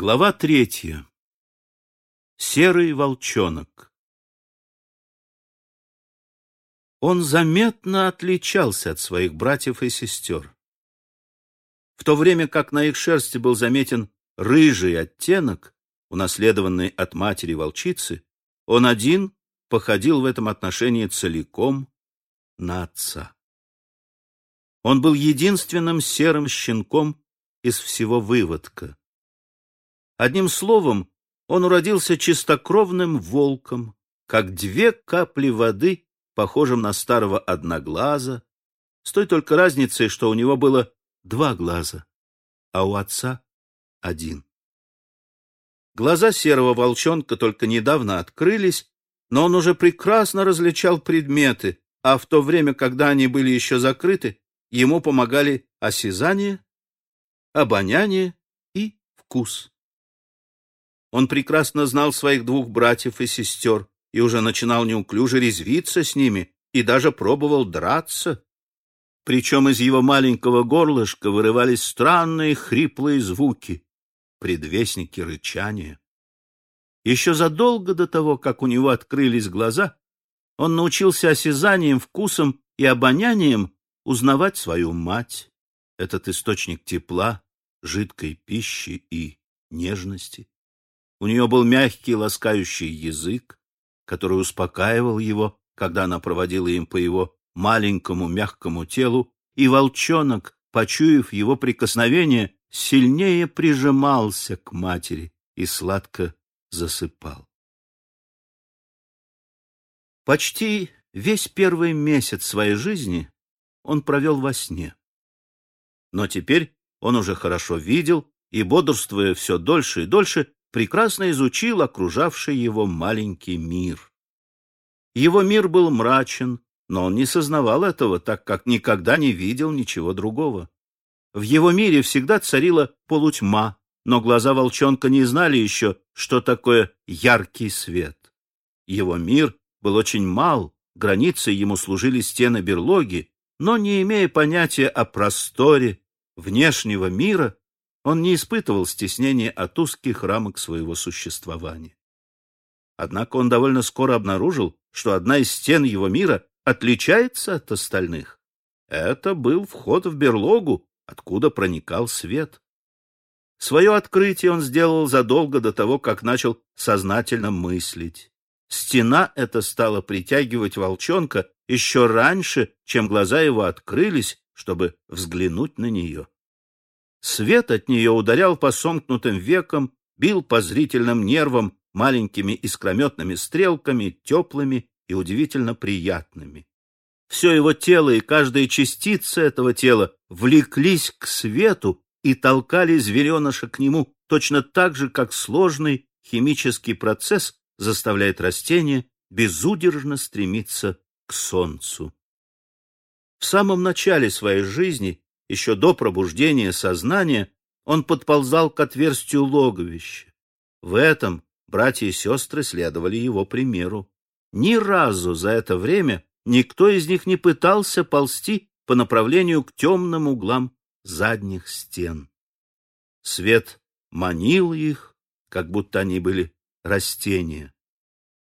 Глава третья. Серый волчонок. Он заметно отличался от своих братьев и сестер. В то время как на их шерсти был заметен рыжий оттенок, унаследованный от матери волчицы, он один походил в этом отношении целиком на отца. Он был единственным серым щенком из всего выводка. Одним словом, он уродился чистокровным волком, как две капли воды, похожим на старого одноглаза, с той только разницей, что у него было два глаза, а у отца один. Глаза серого волчонка только недавно открылись, но он уже прекрасно различал предметы, а в то время, когда они были еще закрыты, ему помогали осязание, обоняние и вкус. Он прекрасно знал своих двух братьев и сестер и уже начинал неуклюже резвиться с ними и даже пробовал драться. Причем из его маленького горлышка вырывались странные хриплые звуки, предвестники рычания. Еще задолго до того, как у него открылись глаза, он научился осязанием, вкусом и обонянием узнавать свою мать, этот источник тепла, жидкой пищи и нежности. У нее был мягкий, ласкающий язык, который успокаивал его, когда она проводила им по его маленькому мягкому телу, и волчонок, почуяв его прикосновение, сильнее прижимался к матери и сладко засыпал. Почти весь первый месяц своей жизни он провел во сне. Но теперь он уже хорошо видел и, бодрствуя все дольше и дольше, прекрасно изучил окружавший его маленький мир. Его мир был мрачен, но он не сознавал этого, так как никогда не видел ничего другого. В его мире всегда царила полутьма, но глаза волчонка не знали еще, что такое яркий свет. Его мир был очень мал, границей ему служили стены берлоги, но не имея понятия о просторе внешнего мира, он не испытывал стеснения от узких рамок своего существования. Однако он довольно скоро обнаружил, что одна из стен его мира отличается от остальных. Это был вход в берлогу, откуда проникал свет. Свое открытие он сделал задолго до того, как начал сознательно мыслить. Стена эта стала притягивать волчонка еще раньше, чем глаза его открылись, чтобы взглянуть на нее. Свет от нее ударял по сомкнутым векам, бил по зрительным нервам маленькими искрометными стрелками, теплыми и удивительно приятными. Все его тело и каждая частица этого тела влеклись к свету и толкали звереныша к нему точно так же, как сложный химический процесс заставляет растение безудержно стремиться к солнцу. В самом начале своей жизни еще до пробуждения сознания, он подползал к отверстию логовища. В этом братья и сестры следовали его примеру. Ни разу за это время никто из них не пытался ползти по направлению к темным углам задних стен. Свет манил их, как будто они были растения.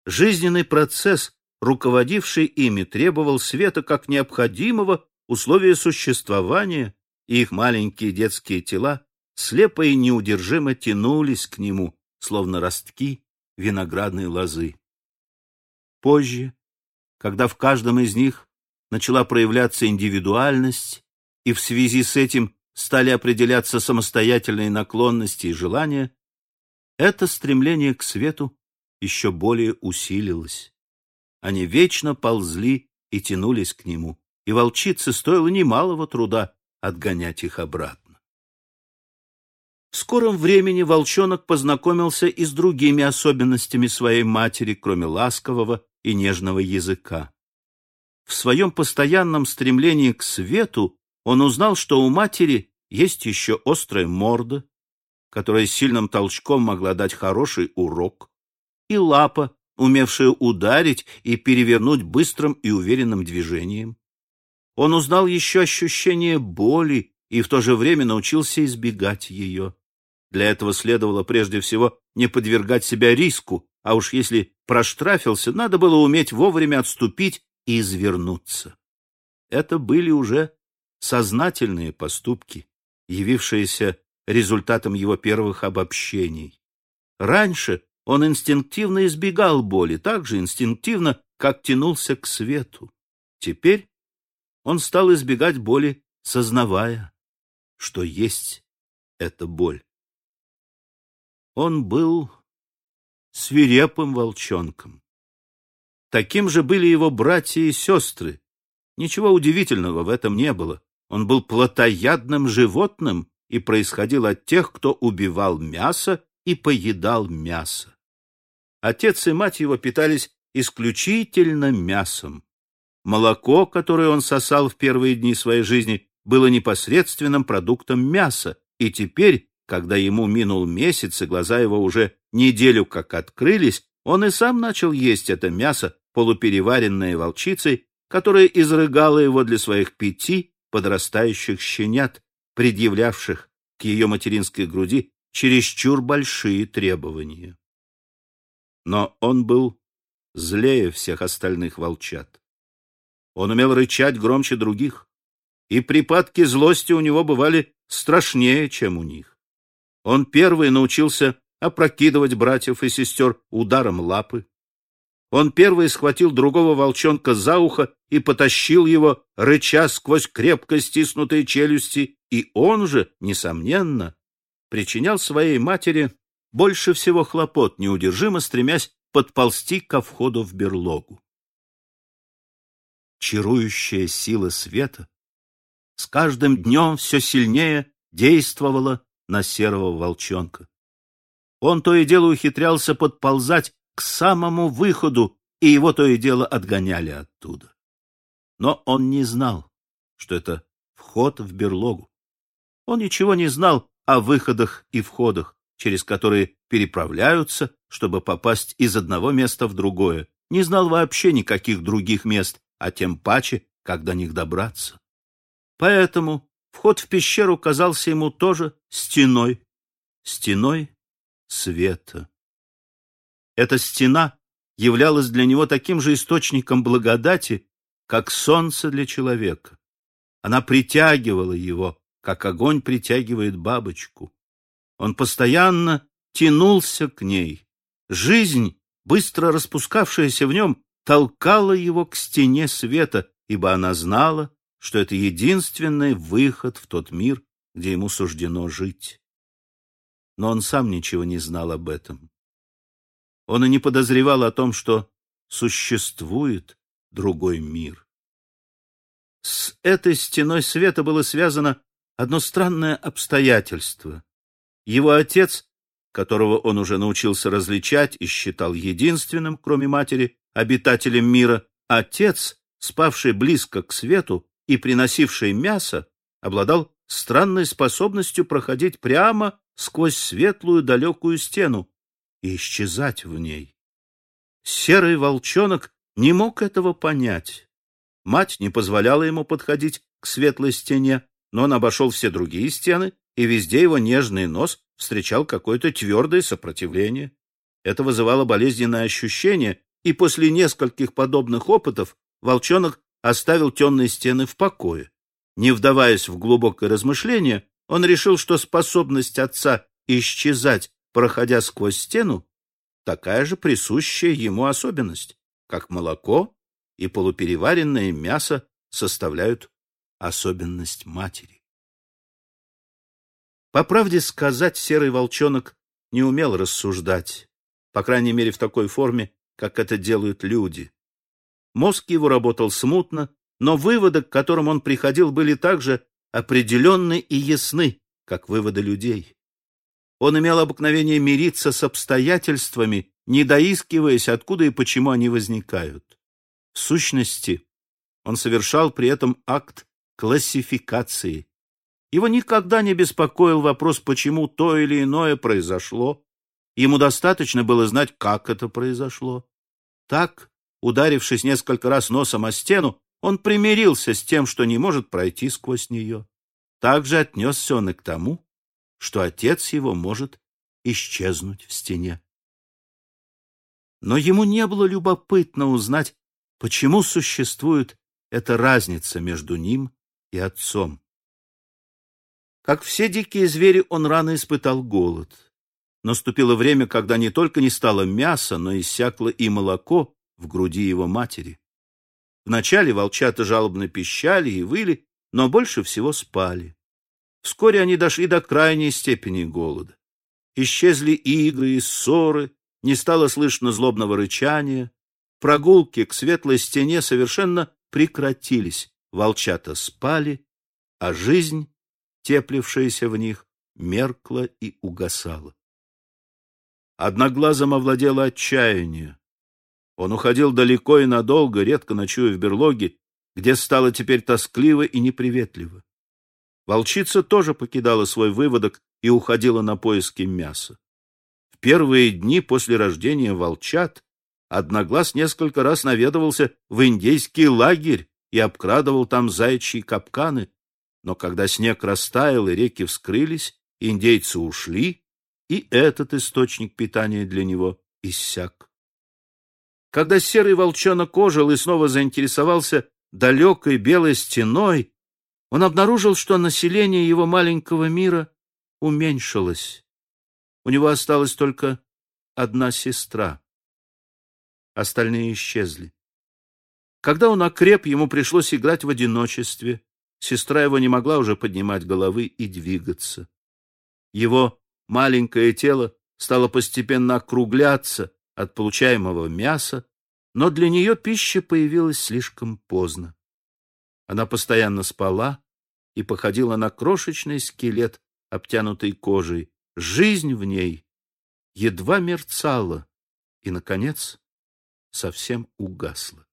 Жизненный процесс, руководивший ими, требовал света как необходимого условия существования, и их маленькие детские тела слепо и неудержимо тянулись к нему, словно ростки виноградной лозы. Позже, когда в каждом из них начала проявляться индивидуальность, и в связи с этим стали определяться самостоятельные наклонности и желания, это стремление к свету еще более усилилось. Они вечно ползли и тянулись к нему, и волчице стоило немалого труда отгонять их обратно. В скором времени волчонок познакомился и с другими особенностями своей матери, кроме ласкового и нежного языка. В своем постоянном стремлении к свету он узнал, что у матери есть еще острая морда, которая сильным толчком могла дать хороший урок, и лапа, умевшая ударить и перевернуть быстрым и уверенным движением. Он узнал еще ощущение боли и в то же время научился избегать ее. Для этого следовало прежде всего не подвергать себя риску, а уж если проштрафился, надо было уметь вовремя отступить и извернуться. Это были уже сознательные поступки, явившиеся результатом его первых обобщений. Раньше он инстинктивно избегал боли, так же инстинктивно, как тянулся к свету. Теперь он стал избегать боли, сознавая, что есть эта боль. Он был свирепым волчонком. Таким же были его братья и сестры. Ничего удивительного в этом не было. Он был плотоядным животным и происходил от тех, кто убивал мясо и поедал мясо. Отец и мать его питались исключительно мясом. Молоко, которое он сосал в первые дни своей жизни, было непосредственным продуктом мяса, и теперь, когда ему минул месяц и глаза его уже неделю как открылись, он и сам начал есть это мясо, полупереваренное волчицей, которая изрыгала его для своих пяти подрастающих щенят, предъявлявших к ее материнской груди чересчур большие требования. Но он был злее всех остальных волчат. Он умел рычать громче других, и припадки злости у него бывали страшнее, чем у них. Он первый научился опрокидывать братьев и сестер ударом лапы. Он первый схватил другого волчонка за ухо и потащил его, рыча сквозь крепко стиснутые челюсти, и он же, несомненно, причинял своей матери больше всего хлопот, неудержимо стремясь подползти ко входу в берлогу. Чарующая сила света с каждым днем все сильнее действовала на серого волчонка. Он то и дело ухитрялся подползать к самому выходу, и его то и дело отгоняли оттуда. Но он не знал, что это вход в берлогу. Он ничего не знал о выходах и входах, через которые переправляются, чтобы попасть из одного места в другое. Не знал вообще никаких других мест, а тем паче, как до них добраться. Поэтому вход в пещеру казался ему тоже стеной, стеной света. Эта стена являлась для него таким же источником благодати, как солнце для человека. Она притягивала его, как огонь притягивает бабочку. Он постоянно тянулся к ней. Жизнь, быстро распускавшаяся в нем, толкала его к стене света, ибо она знала, что это единственный выход в тот мир, где ему суждено жить. Но он сам ничего не знал об этом. Он и не подозревал о том, что существует другой мир. С этой стеной света было связано одно странное обстоятельство. Его отец, которого он уже научился различать и считал единственным, кроме матери, обитателем мира, отец, спавший близко к свету и приносивший мясо, обладал странной способностью проходить прямо сквозь светлую далекую стену, и исчезать в ней. Серый волчонок не мог этого понять. Мать не позволяла ему подходить к светлой стене, но он обошел все другие стены, и везде его нежный нос встречал какое-то твердое сопротивление. Это вызывало болезненное ощущение, и после нескольких подобных опытов волчонок оставил темные стены в покое. Не вдаваясь в глубокое размышление, он решил, что способность отца исчезать проходя сквозь стену, такая же присущая ему особенность, как молоко и полупереваренное мясо составляют особенность матери. По правде сказать, серый волчонок не умел рассуждать, по крайней мере в такой форме, как это делают люди. Мозг его работал смутно, но выводы, к которым он приходил, были также определенны и ясны, как выводы людей. Он имел обыкновение мириться с обстоятельствами, не доискиваясь, откуда и почему они возникают. В сущности, он совершал при этом акт классификации. Его никогда не беспокоил вопрос, почему то или иное произошло. Ему достаточно было знать, как это произошло. Так, ударившись несколько раз носом о стену, он примирился с тем, что не может пройти сквозь нее. Также отнесся он и к тому, что отец его может исчезнуть в стене. Но ему не было любопытно узнать, почему существует эта разница между ним и отцом. Как все дикие звери, он рано испытал голод. Наступило время, когда не только не стало мяса, но иссякло и молоко в груди его матери. Вначале волчата жалобно пищали и выли, но больше всего спали. Вскоре они дошли до крайней степени голода. Исчезли игры и ссоры, не стало слышно злобного рычания. Прогулки к светлой стене совершенно прекратились. Волчата спали, а жизнь, теплившаяся в них, меркла и угасала. Одноглазом овладело отчаяние. Он уходил далеко и надолго, редко ночуя в берлоге, где стало теперь тоскливо и неприветливо. Волчица тоже покидала свой выводок и уходила на поиски мяса. В первые дни после рождения волчат Одноглаз несколько раз наведывался в индейский лагерь и обкрадывал там заячьи капканы, но когда снег растаял и реки вскрылись, индейцы ушли, и этот источник питания для него иссяк. Когда серый волчонок ожил и снова заинтересовался далекой белой стеной, он обнаружил, что население его маленького мира уменьшилось. У него осталась только одна сестра. Остальные исчезли. Когда он окреп, ему пришлось играть в одиночестве. Сестра его не могла уже поднимать головы и двигаться. Его маленькое тело стало постепенно округляться, от получаемого мяса, но для нее пища появилась слишком поздно. Она постоянно спала и походила на крошечный скелет, обтянутый кожей. Жизнь в ней едва мерцала и, наконец, совсем угасла.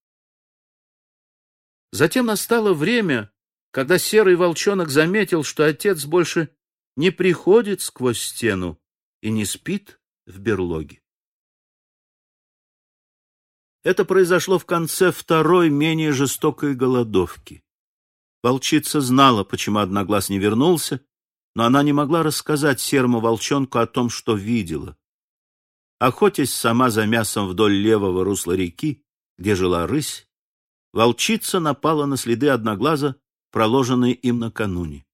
Затем настало время, когда серый волчонок заметил, что отец больше не приходит сквозь стену и не спит в берлоге. Это произошло в конце второй, менее жестокой голодовки. Волчица знала, почему Одноглаз не вернулся, но она не могла рассказать серому волчонку о том, что видела. Охотясь сама за мясом вдоль левого русла реки, где жила рысь, волчица напала на следы Одноглаза, проложенные им накануне.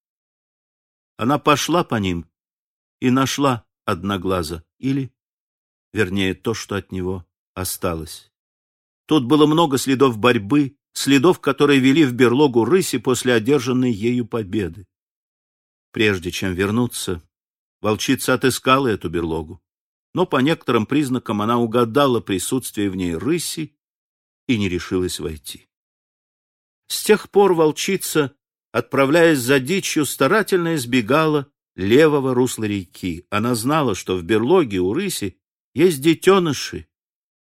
Она пошла по ним и нашла Одноглаза, или, вернее, то, что от него осталось. Тут было много следов борьбы, следов, которые вели в берлогу рыси после одержанной ею победы. Прежде чем вернуться, волчица отыскала эту берлогу, но по некоторым признакам она угадала присутствие в ней рыси и не решилась войти. С тех пор волчица, отправляясь за дичью, старательно избегала левого русла реки. Она знала, что в берлоге у рыси есть детеныши,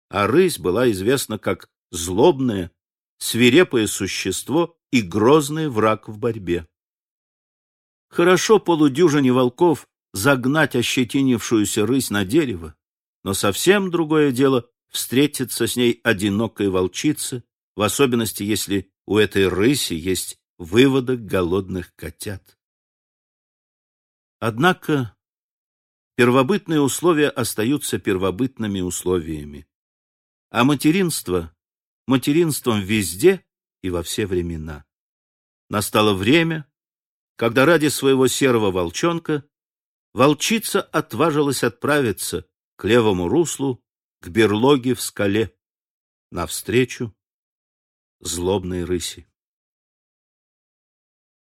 а рысь была известна как злобное, свирепое существо и грозный враг в борьбе. Хорошо полудюжине волков загнать ощетинившуюся рысь на дерево, но совсем другое дело встретиться с ней одинокой волчице, в особенности, если у этой рыси есть выводок голодных котят. Однако первобытные условия остаются первобытными условиями а материнство — материнством везде и во все времена. Настало время, когда ради своего серого волчонка волчица отважилась отправиться к левому руслу, к берлоге в скале, навстречу злобной рыси.